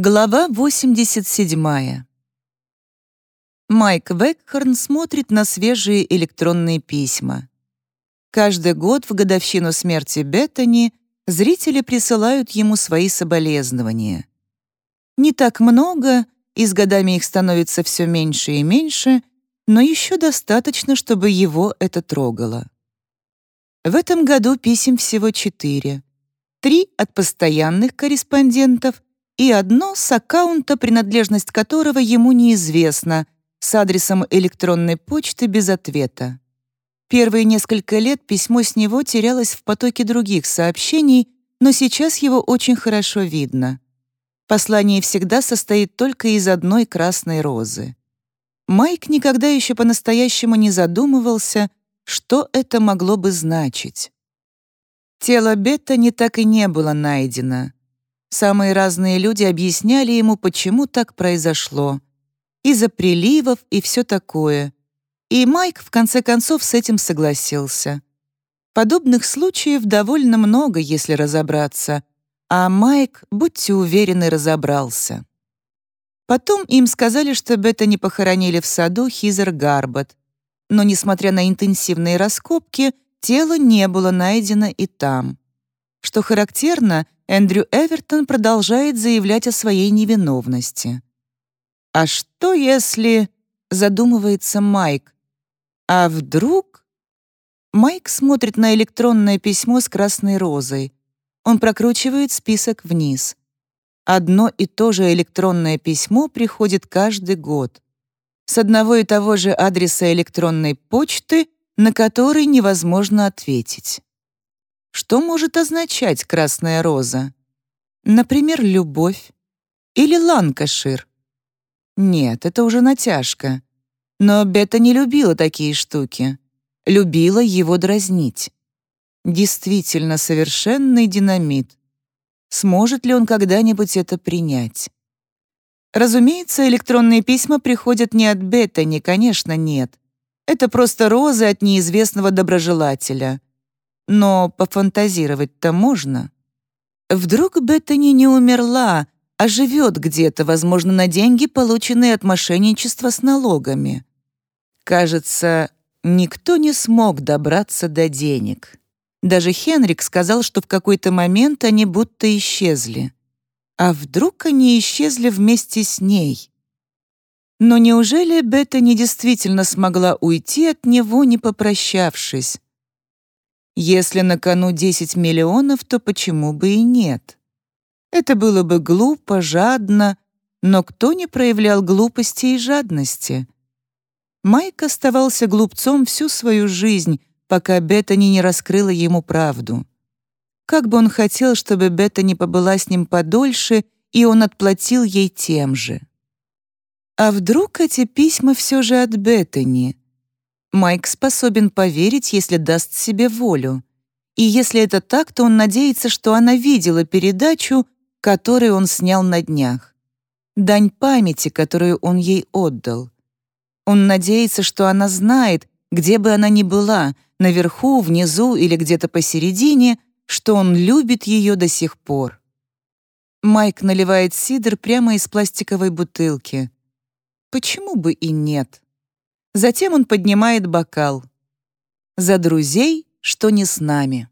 Глава 87. Майк Векхорн смотрит на свежие электронные письма. Каждый год в годовщину смерти Беттани зрители присылают ему свои соболезнования. Не так много, и с годами их становится все меньше и меньше, но еще достаточно, чтобы его это трогало. В этом году писем всего четыре. Три от постоянных корреспондентов — и одно с аккаунта, принадлежность которого ему неизвестна, с адресом электронной почты без ответа. Первые несколько лет письмо с него терялось в потоке других сообщений, но сейчас его очень хорошо видно. Послание всегда состоит только из одной красной розы. Майк никогда еще по-настоящему не задумывался, что это могло бы значить. Тело Бетта не так и не было найдено. Самые разные люди объясняли ему, почему так произошло. Из-за приливов и все такое. И Майк в конце концов с этим согласился. Подобных случаев довольно много, если разобраться, а Майк, будьте уверены, разобрался. Потом им сказали, что Бета не похоронили в саду Хизер Гарбот, но, несмотря на интенсивные раскопки, тело не было найдено и там. Что характерно — Эндрю Эвертон продолжает заявлять о своей невиновности. «А что если...» — задумывается Майк. «А вдруг...» Майк смотрит на электронное письмо с красной розой. Он прокручивает список вниз. Одно и то же электронное письмо приходит каждый год. С одного и того же адреса электронной почты, на который невозможно ответить. Что может означать красная роза? Например, любовь или ланкашир. Нет, это уже натяжка. Но Бета не любила такие штуки. Любила его дразнить. Действительно совершенный динамит. Сможет ли он когда-нибудь это принять? Разумеется, электронные письма приходят не от Беттани, конечно, нет. Это просто розы от неизвестного доброжелателя. Но пофантазировать-то можно. Вдруг Беттани не умерла, а живет где-то, возможно, на деньги, полученные от мошенничества с налогами. Кажется, никто не смог добраться до денег. Даже Хенрик сказал, что в какой-то момент они будто исчезли. А вдруг они исчезли вместе с ней? Но неужели Бетта не действительно смогла уйти от него, не попрощавшись? Если на кону 10 миллионов, то почему бы и нет? Это было бы глупо, жадно, но кто не проявлял глупости и жадности? Майк оставался глупцом всю свою жизнь, пока Беттани не раскрыла ему правду. Как бы он хотел, чтобы Беттани побыла с ним подольше, и он отплатил ей тем же. А вдруг эти письма все же от Беттани? Майк способен поверить, если даст себе волю. И если это так, то он надеется, что она видела передачу, которую он снял на днях. Дань памяти, которую он ей отдал. Он надеется, что она знает, где бы она ни была, наверху, внизу или где-то посередине, что он любит ее до сих пор. Майк наливает сидр прямо из пластиковой бутылки. Почему бы и нет? Затем он поднимает бокал. «За друзей, что не с нами».